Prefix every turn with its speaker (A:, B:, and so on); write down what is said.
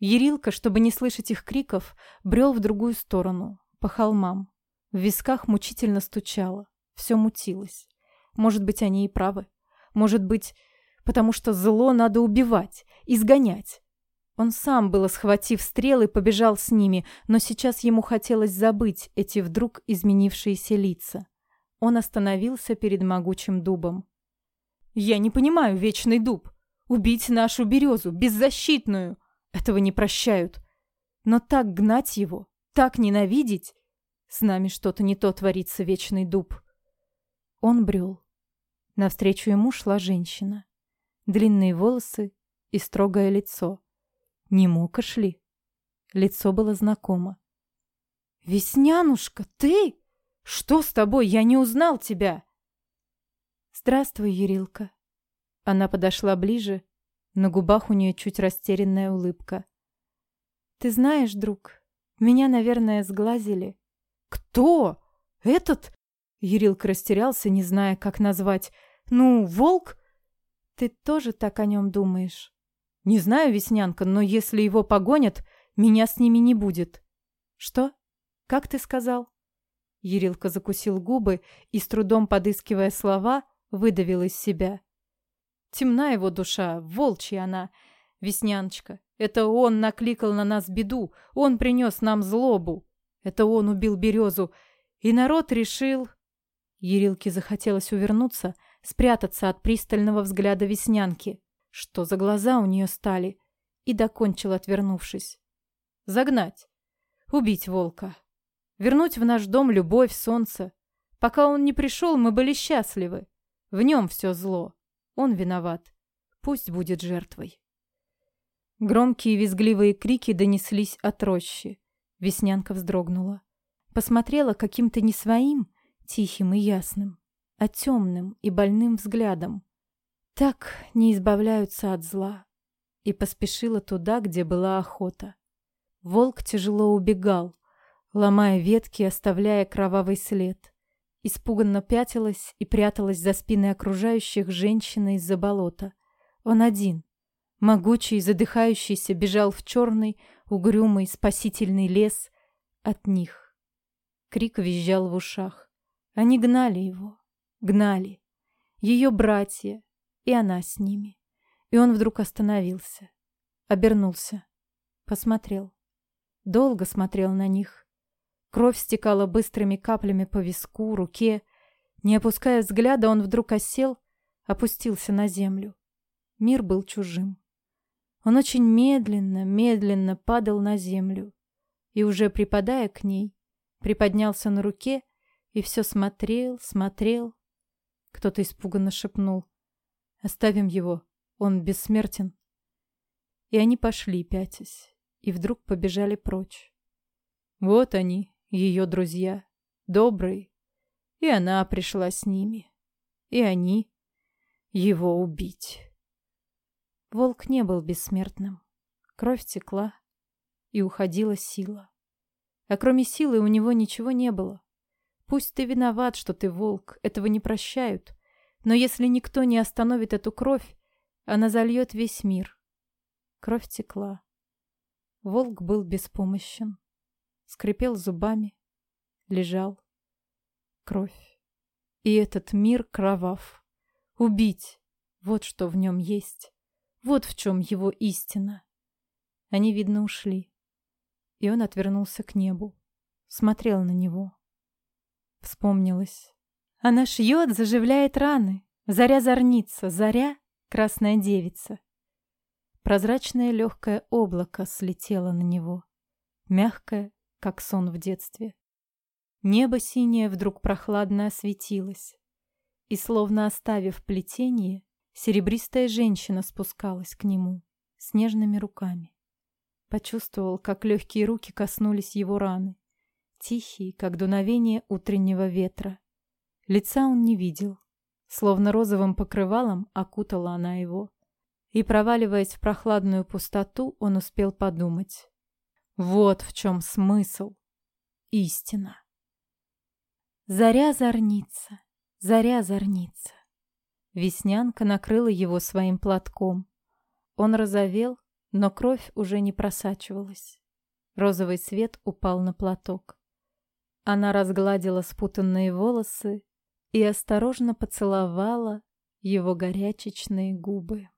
A: Ерилка, чтобы не слышать их криков, брел в другую сторону, по холмам. В висках мучительно стучало, все мутилось. Может быть, они и правы. Может быть, потому что зло надо убивать, изгонять. Он сам было схватив стрелы, побежал с ними, но сейчас ему хотелось забыть эти вдруг изменившиеся лица. Он остановился перед могучим дубом. «Я не понимаю, вечный дуб! Убить нашу березу, беззащитную! Этого не прощают. Но так гнать его, так ненавидеть... С нами что-то не то творится, вечный дуб. Он брел. Навстречу ему шла женщина. Длинные волосы и строгое лицо. Не мука шли. Лицо было знакомо. «Веснянушка, ты? Что с тобой? Я не узнал тебя!» «Здравствуй, Ерилка». Она подошла ближе на губах у нее чуть растерянная улыбка. «Ты знаешь, друг, меня, наверное, сглазили». «Кто? Этот?» Ерилк растерялся, не зная, как назвать. «Ну, волк?» «Ты тоже так о нем думаешь?» «Не знаю, Веснянка, но если его погонят, меня с ними не будет». «Что? Как ты сказал?» Ерилка закусил губы и, с трудом подыскивая слова, выдавил из себя. Темна его душа, волчья она. Весняночка, это он накликал на нас беду, он принес нам злобу. Это он убил березу, и народ решил...» Ерилке захотелось увернуться, спрятаться от пристального взгляда Веснянки. Что за глаза у нее стали? И докончил, отвернувшись. «Загнать. Убить волка. Вернуть в наш дом любовь, солнце. Пока он не пришел, мы были счастливы. В нем все зло. Он виноват. Пусть будет жертвой. Громкие визгливые крики донеслись от рощи. Веснянка вздрогнула. Посмотрела каким-то не своим, тихим и ясным, а темным и больным взглядом. Так не избавляются от зла. И поспешила туда, где была охота. Волк тяжело убегал, ломая ветки, оставляя кровавый след. Испуганно пятилась и пряталась за спиной окружающих женщина из-за болота. Он один. Могучий, и задыхающийся, бежал в черный, угрюмый, спасительный лес от них. Крик визжал в ушах. Они гнали его. Гнали. Ее братья. И она с ними. И он вдруг остановился. Обернулся. Посмотрел. Долго смотрел на них. Кровь стекала быстрыми каплями по виску, руке. Не опуская взгляда, он вдруг осел, опустился на землю. Мир был чужим. Он очень медленно, медленно падал на землю. И уже припадая к ней, приподнялся на руке и все смотрел, смотрел. Кто-то испуганно шепнул. «Оставим его, он бессмертен». И они пошли, пятясь, и вдруг побежали прочь. «Вот они, ее друзья, добрые, и она пришла с ними, и они его убить. Волк не был бессмертным. Кровь текла, и уходила сила. А кроме силы у него ничего не было. Пусть ты виноват, что ты волк, этого не прощают, но если никто не остановит эту кровь, она зальет весь мир. Кровь текла. Волк был беспомощен скрипел зубами, лежал. Кровь. И этот мир кровав. Убить. Вот что в нем есть. Вот в чем его истина. Они, видно, ушли. И он отвернулся к небу. Смотрел на него. Вспомнилось. Она шьет, заживляет раны. Заря-зорница, заря — красная девица. Прозрачное легкое облако слетело на него. Мягкое, как сон в детстве. Небо синее вдруг прохладно осветилось, и, словно оставив плетение, серебристая женщина спускалась к нему снежными руками. Почувствовал, как легкие руки коснулись его раны, тихие, как дуновение утреннего ветра. Лица он не видел, словно розовым покрывалом окутала она его. И, проваливаясь в прохладную пустоту, он успел подумать. Вот в чем смысл. Истина. Заря зорница, заря зорница. Веснянка накрыла его своим платком. Он розовел, но кровь уже не просачивалась. Розовый свет упал на платок. Она разгладила спутанные волосы и осторожно поцеловала его горячечные губы.